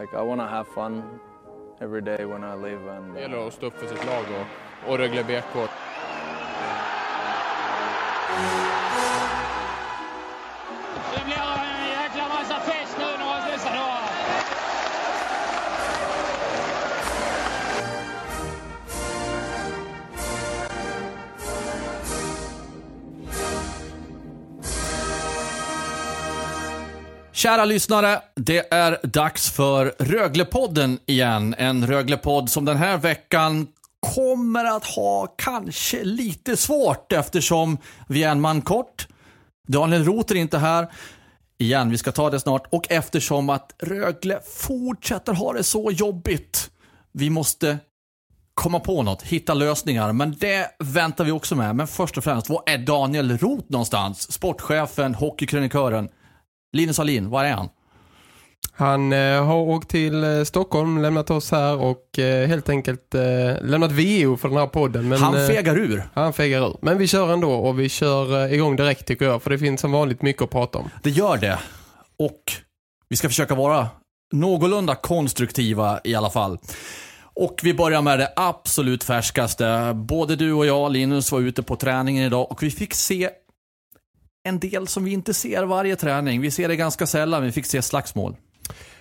like I want to have fun every day when I live. And Det uh, gäller att stå upp för sitt lag och, och Rögle BK. Kära lyssnare, det är dags för Röglepodden igen. En Röglepodd som den här veckan kommer att ha kanske lite svårt eftersom vi är en man kort. Daniel Roth är inte här. Igen, vi ska ta det snart. Och eftersom att Rögle fortsätter ha det så jobbigt. Vi måste komma på något, hitta lösningar. Men det väntar vi också med. Men först och främst, var är Daniel Roth någonstans? Sportchefen, hockeykrönikören. Linus Alin, var är han? Han eh, har åkt till eh, Stockholm, lämnat oss här och eh, helt enkelt eh, lämnat VO för den här podden. Men, han eh, fegar ur. han fegar ur. Men vi kör ändå och vi kör eh, igång direkt tycker jag. För det finns som vanligt mycket att prata om. Det gör det. Och vi ska försöka vara någorlunda konstruktiva i alla fall. Och vi börjar med det absolut färskaste. Både du och jag, Linus, var ute på träningen idag och vi fick se en del som vi inte ser varje träning. Vi ser det ganska sällan, vi fick se slagsmål.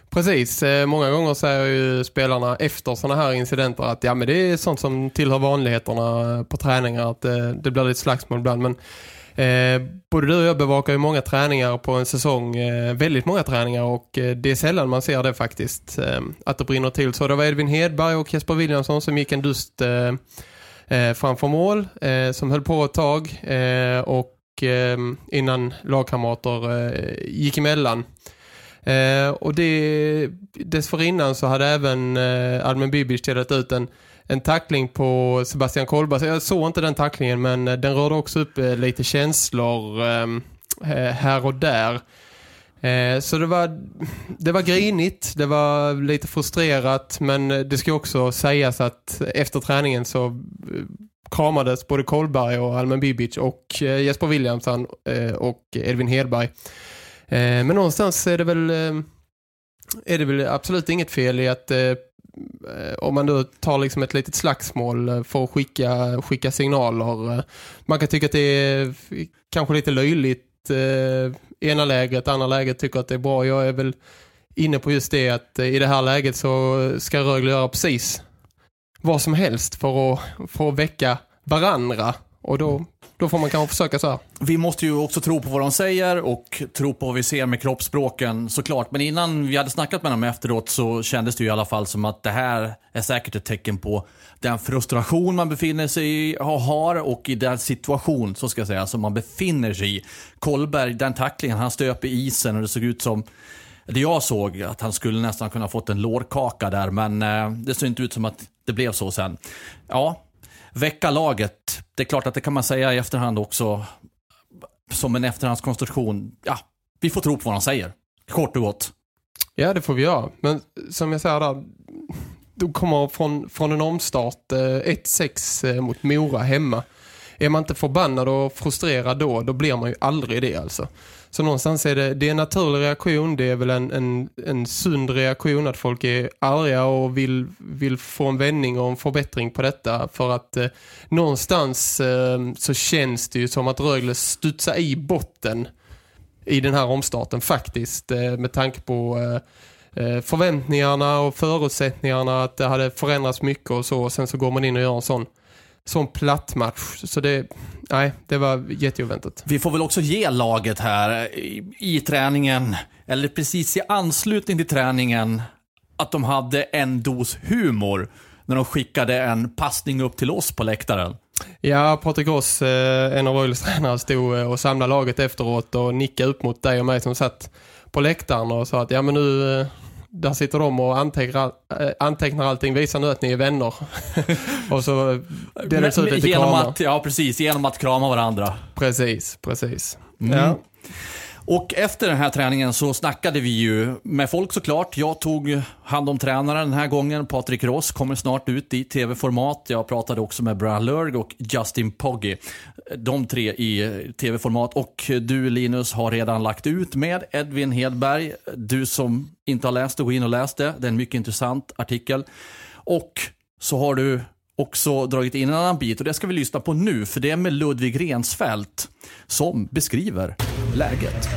Precis, eh, många gånger säger ju spelarna efter sådana här incidenter att ja men det är sånt som tillhör vanligheterna på träningar att eh, det blir lite slagsmål ibland men eh, både du och jag bevakar ju många träningar på en säsong, eh, väldigt många träningar och eh, det är sällan man ser det faktiskt eh, att det brinner till. Så det var Edvin Hedberg och Jesper Williamson som gick en dust eh, eh framför mål eh, som höll på ett tag eh, och eh, innan lagkamrater eh, gick emellan. Eh, och det, dessförinnan så hade även eh, Almen Bibic delat ut en, en tackling på Sebastian Kolbas. Jag såg inte den tacklingen men eh, den rörde också upp eh, lite känslor eh, eh här och där. Eh, så det var, det var grinigt, det var lite frustrerat men det ska också sägas att efter träningen så kramades både Kolberg och Alman Bibic och eh, Jesper Williamson eh, och Edvin Hedberg. Eh, men någonstans är det väl eh, är det väl absolut inget fel i att eh, om man då tar liksom ett litet slagsmål eh, för att skicka, skicka signaler. eh, Man kan tycka att det är kanske lite löjligt eh, ena läget, andra läget tycker att det är bra. Jag är väl inne på just det att eh, i det här läget så ska Rögle göra precis vad som helst för att, för att väcka varandra. Och då, då får man kanske försöka så här. Vi måste ju också tro på vad de säger och tro på vad vi ser med kroppsspråken såklart. Men innan vi hade snackat med dem efteråt så kändes det ju i alla fall som att det här är säkert ett tecken på den frustration man befinner sig i och har och i den situation så ska jag säga som man befinner sig i. Kolberg, den tacklingen, han stöp i isen och det såg ut som det jag såg att han skulle nästan kunna fått en lårkaka där men eh, det såg inte ut som att det blev så sen. Ja, väcka laget. Det är klart att det kan man säga i efterhand också som en efterhandskonstruktion. Ja, vi får tro på vad de säger. Kort och gott. Ja, det får vi göra. Men som jag säger där, du kommer från, från en omstart eh, 1-6 eh, mot Mora hemma. Är man inte förbannad och frustrerad då, då blir man ju aldrig det alltså. Så någonstans är det, det är en naturlig reaktion, det är väl en, en, en sund reaktion att folk är arga och vill, vill få en vändning och en förbättring på detta. För att eh, någonstans eh, så känns det ju som att Rögle studsar i botten i den här omstarten faktiskt eh, med tanke på eh, eh förväntningarna och förutsättningarna att det hade förändrats mycket och så och sen så går man in och gör en sån sån platt match. Så det, nej, det var jätteoväntat. Vi får väl också ge laget här i, i träningen, eller precis i anslutning till träningen, att de hade en dos humor när de skickade en passning upp till oss på läktaren. Ja, Patrik Ross, eh, en av Rögles tränare, stod eh, och samlade laget efteråt och nickade upp mot dig och mig som satt på läktaren och sa att ja men nu, eh, där sitter de och antecknar, äh, antecknar allting. Visa nu att ni är vänner. och så delas ut lite genom kramar. att, Ja, precis. Genom att krama varandra. Precis, precis. Mm. Ja. Och efter den här träningen så snackade vi ju med folk såklart. Jag tog hand om tränaren den här gången. Patrik Ross kommer snart ut i tv-format. Jag pratade också med Brian Lurg och Justin Poggi. De tre i tv-format. Och du Linus har redan lagt ut med Edvin Hedberg. Du som inte har läst det, gå in och läs det. Det är en mycket intressant artikel. Och så har du också dragit in en annan bit och det ska vi lyssna på nu för det är med Ludvig Rensfeldt som beskriver läget.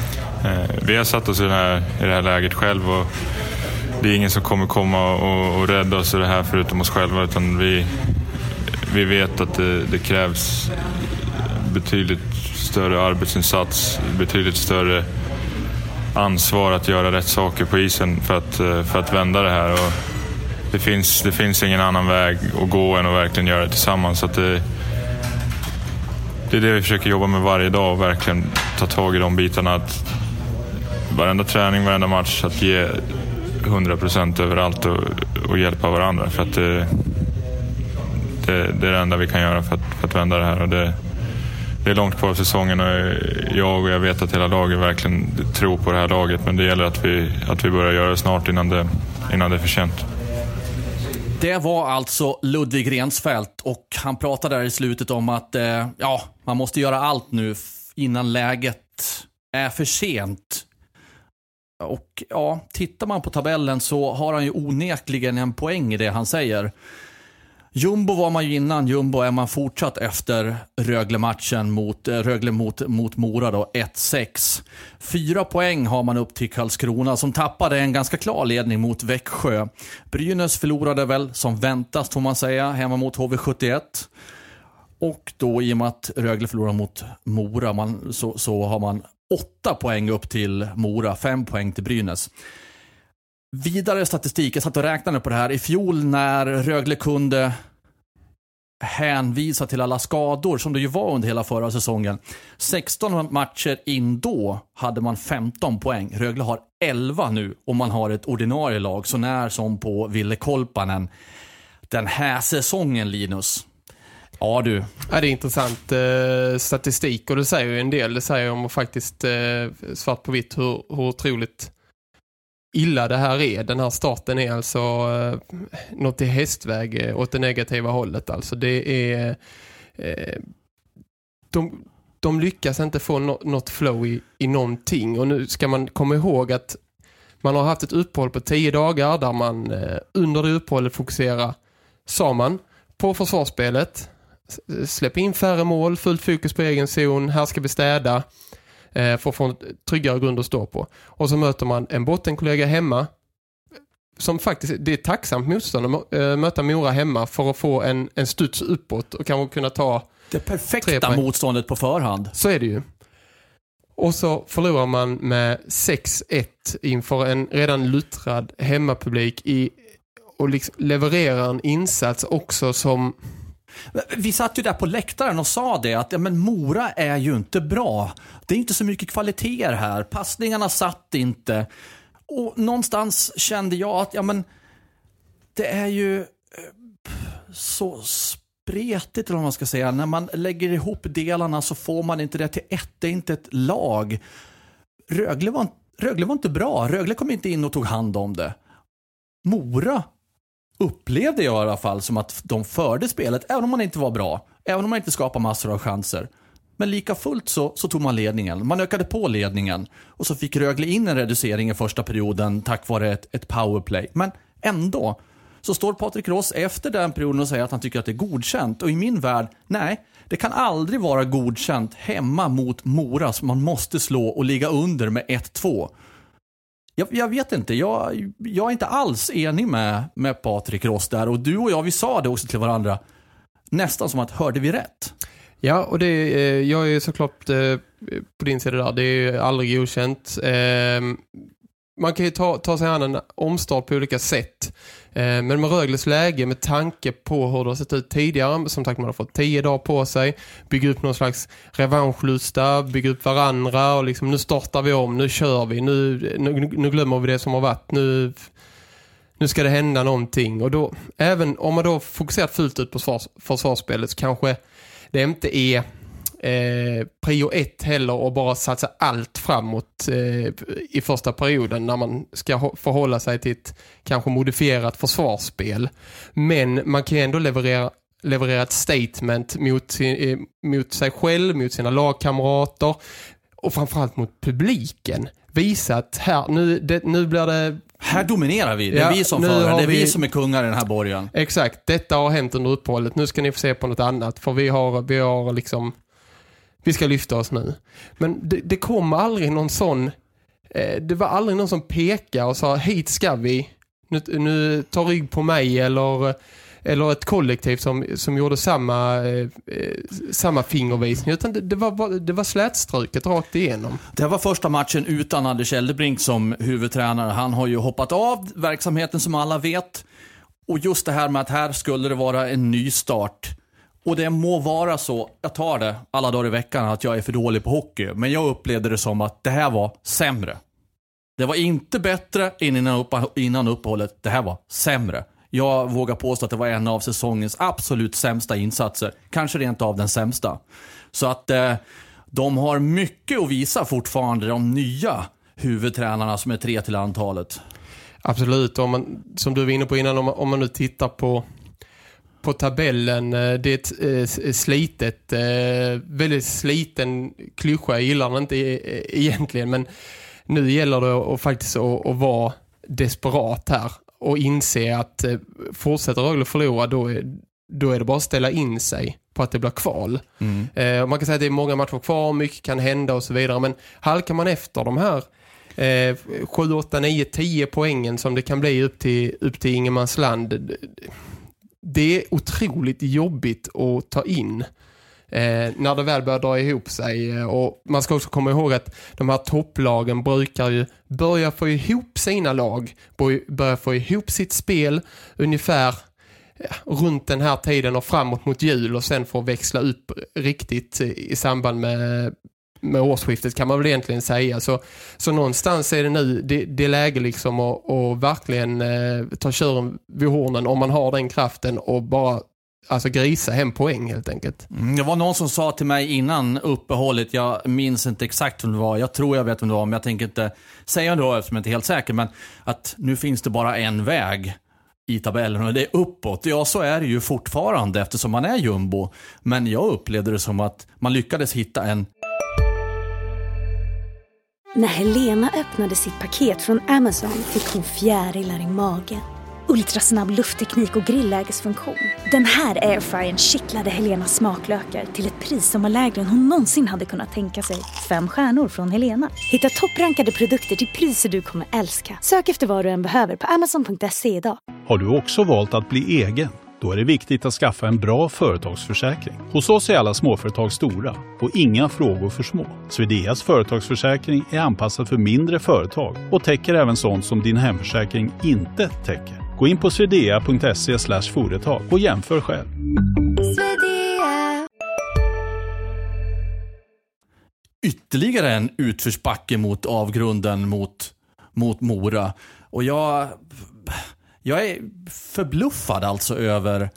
Eh, vi har satt oss i det här, i det här läget själv och det är ingen som kommer komma och, och rädda oss i det här förutom oss själva utan vi, vi vet att det, det krävs betydligt större arbetsinsats, betydligt större ansvar att göra rätt saker på isen för att, eh, för att vända det här. Och det, finns, det finns ingen annan väg att gå än att verkligen göra det tillsammans. Så att det, det är det vi försöker jobba med varje dag och verkligen ta tag i de bitarna. Att varenda träning, varenda match, att ge 100% överallt och, och hjälpa varandra. För att det, det, det är det enda vi kan göra för att, för att vända det här. Och det, det är långt kvar av säsongen och jag och jag vet att hela laget verkligen tror på det här laget. Men det gäller att vi, att vi börjar göra det snart innan det, innan det är för sent. Det var alltså Ludvig Rensfeldt och han pratade där i slutet om att eh, ja, man måste göra allt nu innan läget är för sent. Och ja, tittar man på tabellen så har han ju onekligen en poäng i det han säger. Jumbo var man ju innan, Jumbo är man fortsatt efter Rögle-matchen mot, eh, Rögle mot, mot Mora då, 1-6. Fyra poäng har man upp till Karlskrona som tappade en ganska klar ledning mot Växjö. Brynäs förlorade väl som väntas får man säga, hemma mot HV71. Och då i och med att Rögle förlorar mot Mora man, så, så har man åtta poäng upp till Mora, fem poäng till Brynäs. Vidare statistik, jag satt och räknade på det här. I fjol när Rögle kunde hänvisa till alla skador som det ju var under hela förra säsongen. 16 matcher in då hade man 15 poäng. Rögle har 11 nu och man har ett ordinarie lag så när som på Ville Kolpanen. Den här säsongen Linus. Ja du, Ja, det är intressant eh, statistik och det säger ju en del. Det säger om faktiskt eh, svart på vitt hur, hur otroligt illa det här är. Den här starten är alltså eh, något i hästväg eh, åt det negativa hållet. Alltså det är... Eh, de, de lyckas inte få no, något flow i, i någonting. Och nu ska man komma ihåg att man har haft ett uppehåll på tio dagar där man eh, under det uppehållet fokuserar, sa man, på försvarsspelet. Släpp in färre mål, fullt fokus på egen zon, här ska vi städa eh, för att få en tryggare grund att stå på. Och så möter man en bottenkollega hemma som faktiskt, det är tacksamt motstånd att eh, möta Mora hemma för att få en, en studs uppåt och kanske kunna ta det perfekta motståndet på förhand. så är det ju. Och så förlorar man med 6-1 inför en redan luttrad hemmapublik i, och liksom levererar en insats också som vi satt ju där på läktaren och sa det att ja, men Mora är ju inte bra. Det är inte så mycket kvaliteter här. Passningarna satt inte. Och någonstans kände jag att ja, men det är ju eh, så spretigt eller vad man ska säga. När man lägger ihop delarna så får man inte det till ett. Det är inte ett lag. Rögle var, Rögle var inte bra. Rögle kom inte in och tog hand om det. Mora upplevde jag i alla fall som att de förde spelet, även om man inte var bra. Även om man inte skapade massor av chanser. Men lika fullt så, så tog man ledningen. Man ökade på ledningen. Och så fick Rögle in en reducering i första perioden tack vare ett, ett powerplay. Men ändå så står Patrik Ross efter den perioden och säger att han tycker att det är godkänt. Och i min värld, nej, det kan aldrig vara godkänt hemma mot Mora som man måste slå och ligga under med 1-2. Jag, jag vet inte, jag, jag är inte alls enig med, med Patrik Ross där. Och du och jag, vi sa det också till varandra. Nästan som att, hörde vi rätt? Ja, och det, eh, jag är såklart eh, på din sida där. Det är aldrig godkänt. Eh, man kan ju ta, ta sig an en omstart på olika sätt. Eh, men med Rögles läge, med tanke på hur det har sett ut tidigare, som sagt man har fått tio dagar på sig, bygga upp någon slags revanschlusta, bygga upp varandra och liksom nu startar vi om, nu kör vi, nu, nu, nu glömmer vi det som har varit, nu nu ska det hända någonting. Och då, även om man då fokuserat fullt ut på försvars, försvarsspelet så kanske det inte är eh, prio ett heller och bara satsa allt framåt eh, i första perioden när man ska förhålla sig till ett kanske modifierat försvarsspel. Men man kan ändå leverera leverera ett statement mot, sin, eh, mot sig själv, mot sina lagkamrater och framförallt mot publiken. Visa att här, nu, det, nu blir det... Här dominerar vi. Det är Ja, vi som nu för. har Det är vi vi- som är kungar i den här borgen. Exakt, detta har hänt under uppehållet. Nu ska ni få se på något annat. För vi har, vi har liksom... Vi ska lyfta oss nu. Men det, det kom aldrig någon sån... Eh, det var aldrig någon som pekade och sa hit ska vi. Nu, nu ta rygg på mig eller... Eller ett kollektiv som, som gjorde samma, eh, eh samma fingervisning. Utan det, det, var, det var slätstruket rakt igenom. Det var första matchen utan Anders Eldebrink som huvudtränare. Han har ju hoppat av verksamheten som alla vet. Och just det här med att här skulle det vara en ny start. Och det må vara så, jag tar det alla dagar i veckan, att jag är för dålig på hockey. Men jag upplevde det som att det här var sämre. Det var inte bättre innan, upp, innan uppehållet, det här var sämre. Jag vågar påstå att det var en av säsongens absolut sämsta insatser. Kanske rent av den sämsta. Så att eh, de har mycket att visa fortfarande, de nya huvudtränarna som är tre till antalet. Absolut, om man, som du var inne på innan, om man, om man nu tittar på, på tabellen, eh, det är ett eh, slitet, eh, väldigt sliten klyscha, jag gillar den inte e- egentligen, men nu gäller det att faktiskt att, vara desperat här och inse att fortsätter Rögle förlora, då är, då är det bara att ställa in sig på att det blir kval. Och man kan säga att det är många matcher kvar, mycket kan hända och så vidare, men halkar man efter de här eh, 7, 8, 9, 10 poängen som det kan bli upp till, upp till Ingermansland. Det är otroligt jobbigt att ta in eh, när det väl börjar dra ihop sig. Eh, och man ska också komma ihåg att de här topplagen brukar ju börja få ihop sina lag, börja få ihop sitt spel ungefär runt den här tiden och framåt mot jul och sen få växla upp riktigt i samband med med årsskiftet kan man väl egentligen säga. Så, så någonstans är det nu, det, det läge liksom att, att verkligen eh, ta kören vid hornen om man har den kraften och bara alltså grisa hem poäng helt enkelt. Mm, Det var någon som sa till mig innan uppehållet, jag minns inte exakt vem det var, jag tror jag vet vem det var, men jag tänker inte säga det då eftersom jag inte är helt säker, men att nu finns det bara en väg i tabellen och det är uppåt. Ja, så är det ju fortfarande eftersom man är jumbo. Men jag upplevde det som att man lyckades hitta en när Helena öppnade sitt paket från Amazon fick hon fjärilar i magen. Ultrasnabb luftteknik och grillägesfunktion. Den här airfryern kittlade Helenas smaklökar till ett pris som var lägre än hon någonsin hade kunnat tänka sig. Fem stjärnor från Helena. Hitta topprankade produkter till priser du kommer älska. Sök efter vad du än behöver på amazon.se idag. Har du också valt att bli egen? Då är det viktigt att skaffa en bra företagsförsäkring. Hos oss är alla småföretag stora och inga frågor för små. Swedeas företagsförsäkring är anpassad för mindre företag och täcker även sånt som din hemförsäkring inte täcker. Gå in på swedea.se företag och jämför själv. ytterligare en utförsbacke mot avgrunden mot, mot Mora. Och jag, jag är förbluffad alltså över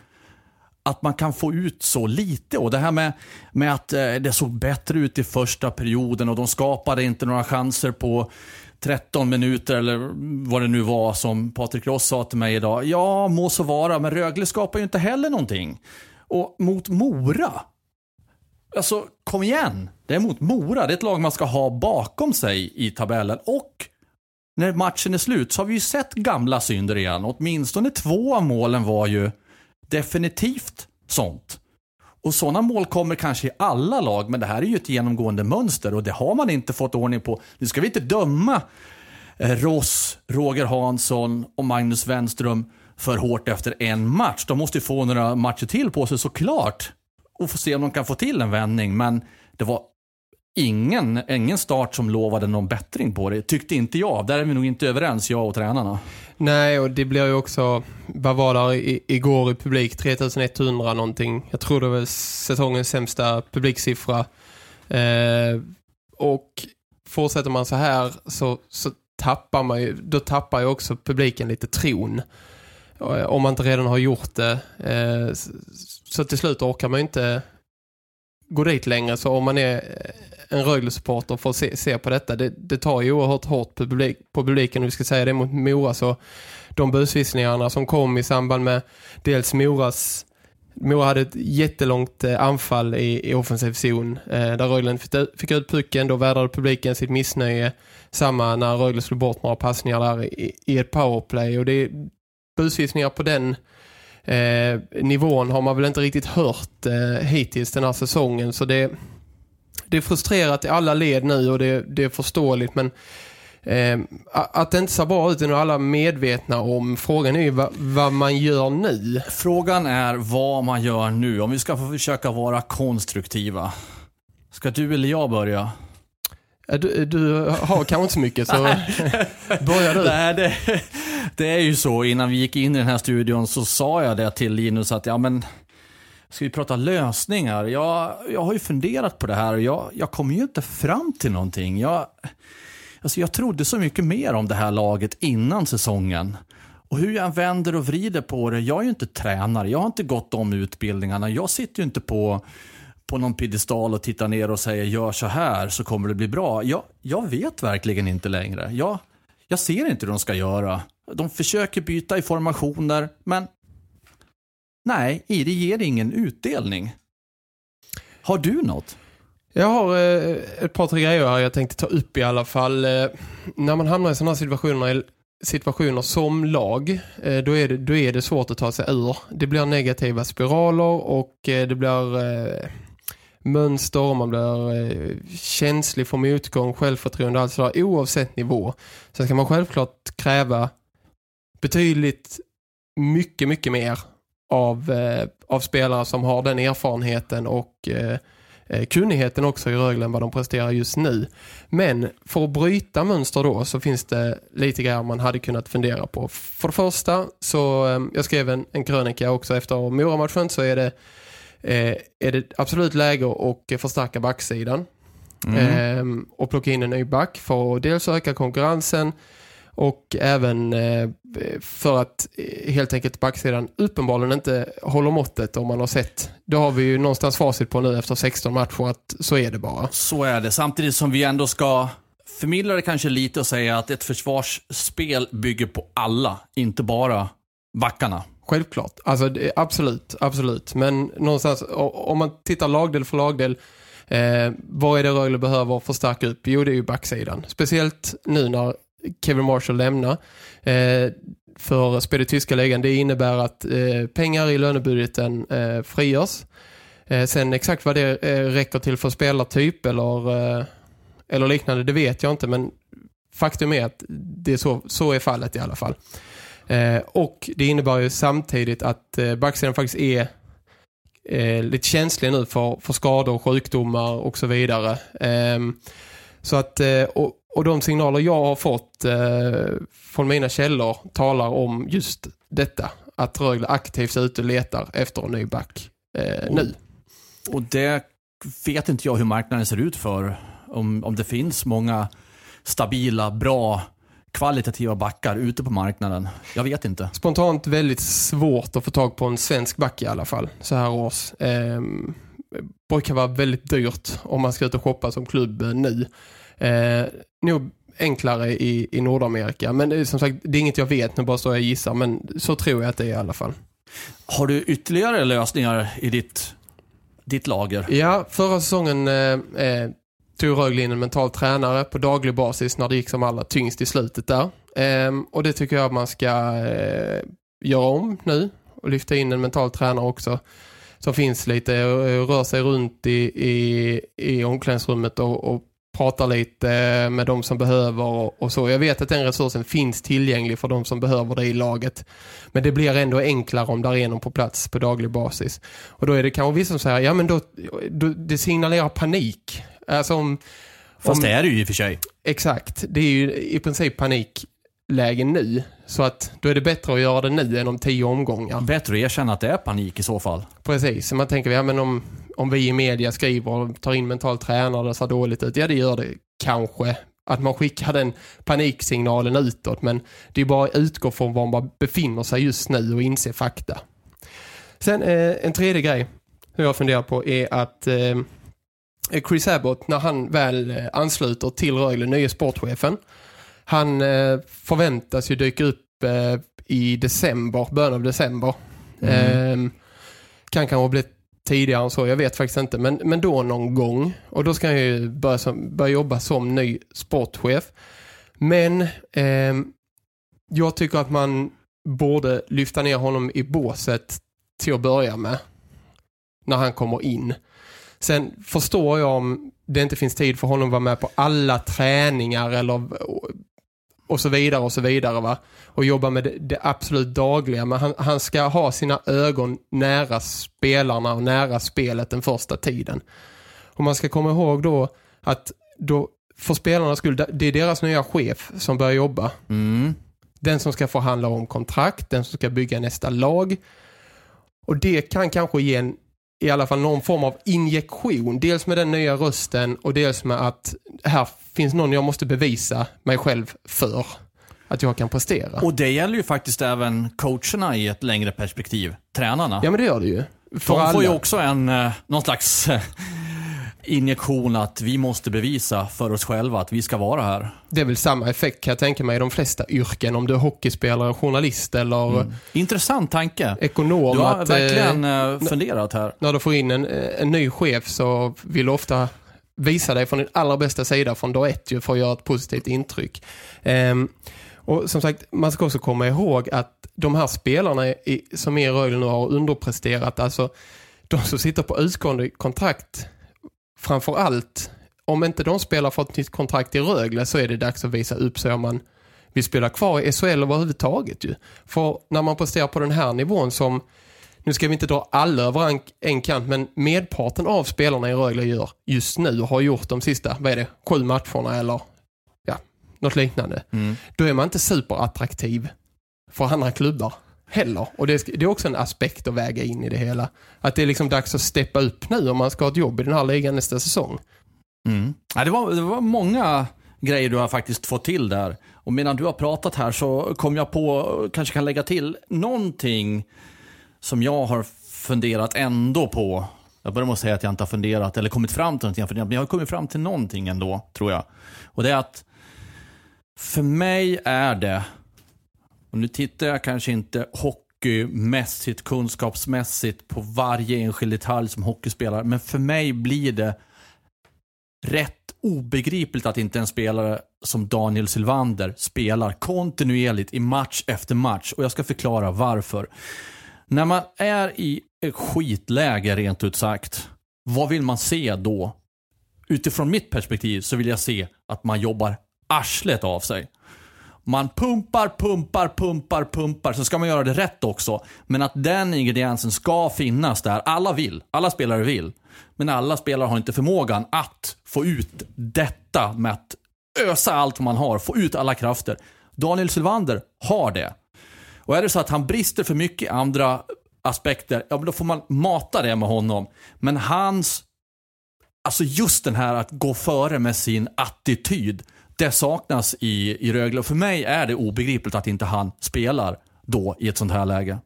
att man kan få ut så lite. Och det här med, med att eh, det såg bättre ut i första perioden och de skapade inte några chanser på 13 minuter eller vad det nu var som Patrik Ross sa till mig idag. Ja, må så vara, men Rögle skapar ju inte heller någonting. Och mot Mora, Alltså, kom igen. Det är mot Mora. Det är ett lag man ska ha bakom sig i tabellen. Och när matchen är slut så har vi ju sett gamla synder igen. Åtminstone två av målen var ju definitivt sånt. Och sådana mål kommer kanske i alla lag, men det här är ju ett genomgående mönster och det har man inte fått ordning på. Nu ska vi inte döma eh, Ross, Roger Hansson och Magnus Wenström för hårt efter en match. De måste ju få några matcher till på sig såklart och få se om de kan få till en vändning. Men det var ingen, ingen start som lovade någon bättring på det. Tyckte inte jag. Där är vi nog inte överens, jag och tränarna. Nej, och det blir ju också, vad var där i, igår i publik? 3100 någonting. Jag tror det var säsongens sämsta publiksiffra. Eh, och fortsätter man så här så, så tappar man ju, då tappar ju också publiken lite tron. Eh, om man inte redan har gjort det. Eh, Så till slut orkar man ju inte gå dit längre. Så om man är en Rögle-supporter för att se, se på detta, det, det tar ju oerhört hårt på, publik, på publiken. Vi ska säga det mot Mora så de busvisslingarna som kom i samband med dels Moras Mora hade ett jättelångt eh, anfall i, i offensiv zon eh, där Rögle fick, ut- fick ut pucken. Då vädrade publiken sitt missnöje. Samma när Rögle slog bort några passningar där i, i ett powerplay. Och det är busvisningar på den eh, nivån har man väl inte riktigt hört eh, hittills den här säsongen. Så det, det är frustrerat i alla led nu och det, det är förståeligt. Men eh, att det inte ser bra ut är nog alla medvetna om. Frågan är ju vad, vad man gör nu. Frågan är vad man gör nu. Om vi ska försöka vara konstruktiva. Ska du eller jag börja? Du, du har kanske inte så mycket så börjar du. Nej, det, det är ju så. Innan vi gick in i den här studion så sa jag det till Linus att ja men ska vi prata lösningar? Jag, jag har ju funderat på det här och jag, jag kommer ju inte fram till någonting. Jag, alltså jag trodde så mycket mer om det här laget innan säsongen. Och hur jag än vänder och vrider på det, jag är ju inte tränare, jag har inte gått de utbildningarna, jag sitter ju inte på, på någon piedestal och tittar ner och säger gör så här så kommer det bli bra. Jag, jag vet verkligen inte längre. Jag, jag ser inte hur de ska göra. De försöker byta i formationer, men nej, det ger ingen utdelning. Har du något? Jag har eh, ett par, tre grejer här jag tänkte ta upp i alla fall. Eh, när man hamnar i sådana här situationer, situationer som lag, eh, då, är det, då är det svårt att ta sig ur. Det blir negativa spiraler och eh, det blir eh, mönster, och man blir eh, känslig för motgång, självförtroende, allt sådär, oavsett nivå. Sen ska man självklart kräva betydligt mycket, mycket mer av, eh, av spelare som har den erfarenheten och eh, eh, kunnigheten också i Rögle än vad de presterar just nu. Men för att bryta mönster då så finns det lite grejer man hade kunnat fundera på. För det första så, jag skrev en, en krönika också efter Mora-matchen så är det, är det absolut läge att förstärka backsidan. Ehm, och plocka in en ny back för att dels öka konkurrensen och även eh, för att eh, helt enkelt backsidan uppenbarligen inte håller måttet om man har sett. Det har vi ju någonstans facit på nu efter 16 matcher att så är det bara. Så är det. Samtidigt som vi ändå ska förmedla det kanske lite och säga att ett försvarsspel bygger på alla, inte bara backarna. Självklart. Alltså absolut, absolut. Men någonstans, om man tittar lagdel för lagdel, eh, vad är det Rögle behöver förstärka upp? Jo, det är ju backsidan. Speciellt nu när Kevin Marshall lämna. Eh, för spel i tyska ligan, det innebär att eh, pengar i lönebudgeten eh, frigörs. Eh, sen exakt vad det eh, räcker till för spelartyp eller, eh, eller liknande, det vet jag inte. Men faktum är att det är så, så är fallet i alla fall. Eh, och det innebär ju samtidigt att eh, backsidan faktiskt är eh, lite känslig nu för, för skador, sjukdomar och så vidare. Ehm, så att, eh, och, och de signaler jag har fått eh, från mina källor talar om just detta. Att Rögle aktivt är ute och letar efter en ny back eh, nu. Och det vet inte jag hur marknaden ser ut för. Om, om det finns många stabila, bra, kvalitativa backar ute på marknaden. Jag vet inte. Spontant väldigt svårt att få tag på en svensk back i alla fall så här års. Ehm, brukar vara väldigt dyrt om man ska ut och shoppa som klubb eh, nu. Eh, nog enklare i, i Nordamerika. Men det är, som sagt, det är inget jag vet, nu bara så jag gissar. Men så tror jag att det är i alla fall. Har du ytterligare lösningar i ditt, ditt lager? Ja, förra säsongen eh, eh, tog Rögle in en mental tränare på daglig basis när det gick som allra tyngst i slutet där. Ehm, och det tycker jag att man ska eh, göra om nu och lyfta in en mental tränare också som finns lite, eh, rör sig runt i, i, i omklädningsrummet och, och pratar lite med de som behöver och, så. Jag vet att den resursen finns tillgänglig för de som behöver det i laget. Men det blir ändå enklare om där är någon på plats på daglig basis. Och då är det kanske vissa som säger, ja men då, då det signalerar panik. Alltså om, Fast om, det är det ju i och för sig. Exakt, det är ju i princip paniklägen nu. Så att då är det bättre att göra det nu än om tio omgångar. Bättre att erkänna att det är panik i så fall. Precis, så man tänker, ja men om, om vi i media skriver och tar in mental tränare och ser dåligt ut, ja det gör det kanske. att man skickar den paniksignalen utåt. Men det är bara att utgå från var man befinner sig just nu och inse fakta. Sen eh, en tredje grej som jag funderar på är att eh, Chris Abbott, när han väl eh, ansluter till Rögle, nya sportchefen, han eh, förväntas ju dyka upp eh, i december, början av december. Mm. Eh, kan kanske bli tidigare än så, jag vet faktiskt inte. Men, men då någon gång. Och då ska han ju börja, som, börja jobba som ny sportchef. Men eh, jag tycker att man borde lyfta ner honom i båset till att börja med. När han kommer in. Sen förstår jag om det inte finns tid för honom att vara med på alla träningar eller och så vidare och så vidare va. Och jobba med det, det absolut dagliga. Men han, han ska ha sina ögon nära spelarna och nära spelet den första tiden. Och man ska komma ihåg då att då, för spelarnas skull, det är deras nya chef som börjar jobba. Mm. Den som ska förhandla om kontrakt, den som ska bygga nästa lag. Och det kan kanske ge en, i alla fall någon form av injektion. Dels med den nya rösten och dels med att här finns någon jag måste bevisa mig själv för. Att jag kan prestera. Och det gäller ju faktiskt även coacherna i ett längre perspektiv. Tränarna. Ja men det gör det ju. För De får ju alla. också en, eh, någon slags eh, injektion att vi måste bevisa för oss själva att vi ska vara här. Det är väl samma effekt kan jag tänka mig i de flesta yrken. Om du är hockeyspelare, journalist eller Intressant tanke. ekonom. Du har att, eh, verkligen eh, funderat här. när du får in en, en ny chef så vill du ofta visa dig från din allra bästa sida från dag ett för att göra ett positivt intryck. Ehm, och som sagt, man ska också komma ihåg att de här spelarna i, som är i Rögle nu har underpresterat, alltså de som sitter på utgående kontrakt framför allt, om inte de spelar för ett nytt kontrakt i Rögle så är det dags att visa upp sig om man vill spela kvar i SHL överhuvudtaget ju. För när man presterar på den här nivån som nu ska vi inte dra alla över en, en kant, men medparten av spelarna i Rögle gör just nu och har gjort de sista, vad är det, sju matcherna eller ja, något liknande. Mm. Då är man inte superattraktiv för andra klubbar heller. Och det, är- det är också en aspekt att väga in i det hela. Att det är liksom dags att steppa upp nu om man ska ha ett jobb i den här ligan nästa säsong. Mm. Ja, det, var, det var många grejer du har faktiskt fått till där. Och medan du har pratat här så kom jag på, kanske kan lägga till någonting som jag har funderat ändå på. Jag börjar med att säga att jag inte har funderat eller kommit fram till någonting, jag funderat, men jag har kommit fram till någonting ändå, tror jag. Och det är att för mig är det, och nu tittar jag kanske inte hockeymässigt, kunskapsmässigt på varje enskild detalj som hockeyspelare, men för mig blir det rätt obegripligt att inte en spelare som Daniel Silvander spelar kontinuerligt i match efter match. Och jag ska förklara varför. När man är i ett skitläge rent ut sagt, vad vill man se då? Utifrån mitt perspektiv så vill jag se att man jobbar arslet av sig. Man pumpar, pumpar, pumpar, pumpar. Så ska man göra det rätt också. Men att den ingrediensen ska finnas där. Alla vill. Alla spelare vill. Men alla spelare har inte förmågan att få ut detta med att ösa allt man har. Få ut alla krafter. Daniel Sylvander har det. Och är det så att han brister för mycket i andra aspekter, ja men då får man mata det med honom. Men hans, alltså just den här att gå före med sin attityd, det saknas i, i Rögle. Och för mig är det obegripligt att inte han spelar då i ett sånt här läge.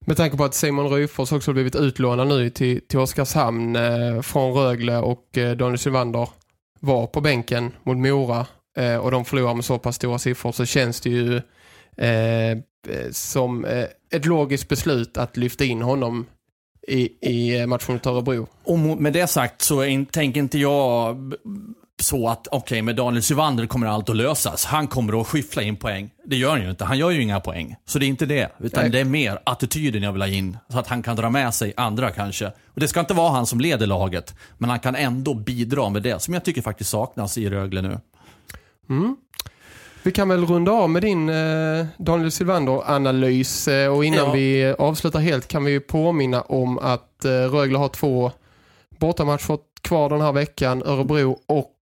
Med tanke på att Simon Ryfors också har blivit utlånad nu till, till Oskarshamn eh, från Rögle och eh, Daniel Sylvander var på bänken mot Mora eh, och de förlorar med så pass stora siffror så känns det ju eh, eh, som eh, ett logiskt beslut att lyfta in honom i, i eh, matchen mot Örebro. Och med det sagt så tänker inte jag så att okej, med Daniel Syvander kommer allt att lösas. Han kommer att skyffla in poäng. Det gör han ju inte. Han gör ju inga poäng. Så det är inte det. Utan Nej. det är mer attityden jag vill ha in. Så att han kan dra med sig andra kanske. Och det ska inte vara han som leder laget. Men han kan ändå bidra med det. Som jag tycker faktiskt saknas i Rögle nu. Mm. Vi kan väl runda av med din eh, Daniel Sylvander-analys eh, och innan Ja. vi avslutar helt kan vi ju påminna om att eh, Rögle har två bortamatcher kvar den här veckan, Örebro och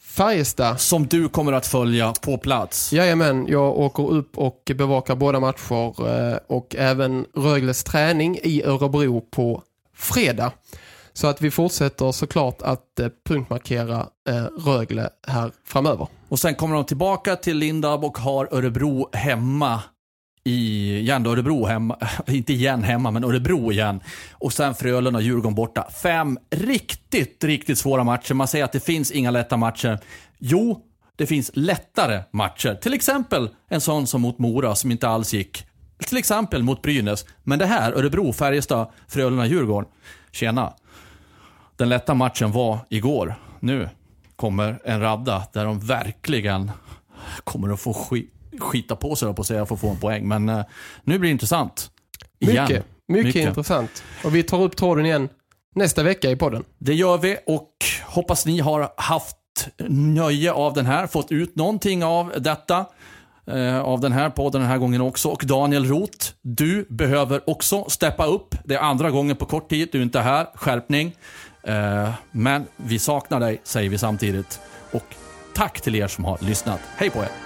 Färjestad. Som du kommer att följa på plats. Jajamän, jag åker upp och bevakar båda matcher eh, och även Rögles träning i Örebro på fredag. Så att vi fortsätter såklart att eh, punktmarkera eh, Rögle här framöver. Och sen kommer de tillbaka till Lindab och har Örebro hemma i, igen då Örebro hemma, inte igen hemma, men Örebro igen. Och sen Frölunda och Djurgården borta. Fem riktigt, riktigt svåra matcher. Man säger att det finns inga lätta matcher. Jo, det finns lättare matcher. Till exempel en sån som mot Mora som inte alls gick. Till exempel mot Brynäs. Men det här, Örebro, Färjestad, Frölunda, Djurgården. Tjena. Den lätta matchen var igår. Nu kommer en radda där de verkligen kommer att få skit skita på sig på att säga för att få en poäng. Men uh, nu blir det intressant. Igen. Mycket, mycket, mycket, intressant. Och vi tar upp tråden igen nästa vecka i podden. Det gör vi och hoppas ni har haft nöje av den här, fått ut någonting av detta. Uh, av den här podden den här gången också. Och Daniel Roth, du behöver också steppa upp. Det är andra gången på kort tid du är inte här. Skärpning. Uh, men vi saknar dig, säger vi samtidigt. Och tack till er som har lyssnat. Hej på er!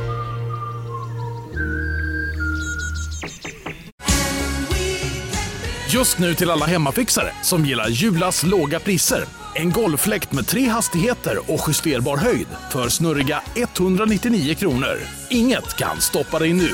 Just nu till alla hemmafixare som gillar Julas låga priser. En golffläkt med tre hastigheter och justerbar höjd för snurriga 199 kronor. Inget kan stoppa dig nu.